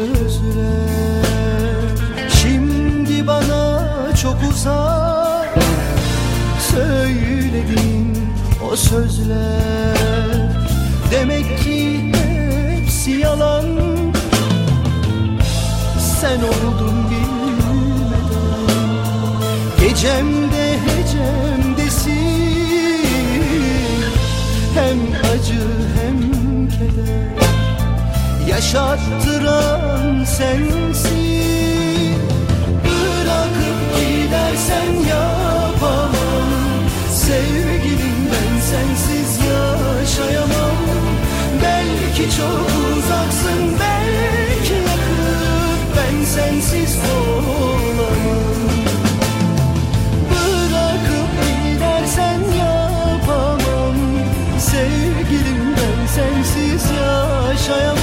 sözle Şimdi bana çok uzak. Söyledin o sözler. Demek ki hepsi yalan. Sen oldun bilmeden. Gecemde hecemdesin Hem acı hem keder. Yaşattıran sensin. Bırakıp gidersen yapamam. Sevgilim ben sensiz yaşayamam. Belki çok uzaksın belki yakın. Ben sensiz olamam. Bırakıp gidersen yapamam. Sevgilim ben sensiz yaşayamam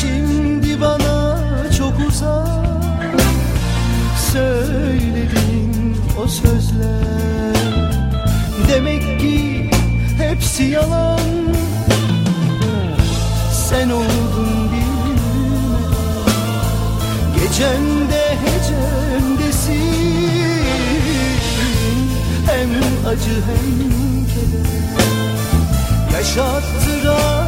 Şimdi bana çok uzak. Söyledin o sözler. Demek ki hepsi yalan. Sen oldun bilmeden Gecemde hecemdesin Hem acı hem keder. Yaşattıran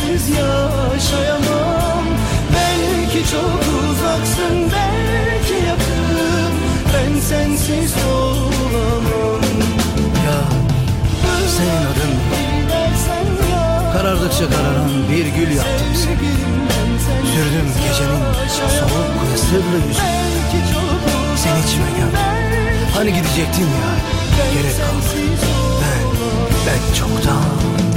sensiz yaşayamam Belki çok uzaksın belki yakın Ben sensiz olamam Ya senin adın karardıkça kararan bir gül yaptım seni. Sürdüm gecenin soğuk ve sırlı yüzünü. Sen içime gömdün. Hani gidecektin ya gerek kalmadı. Ben, ben çoktan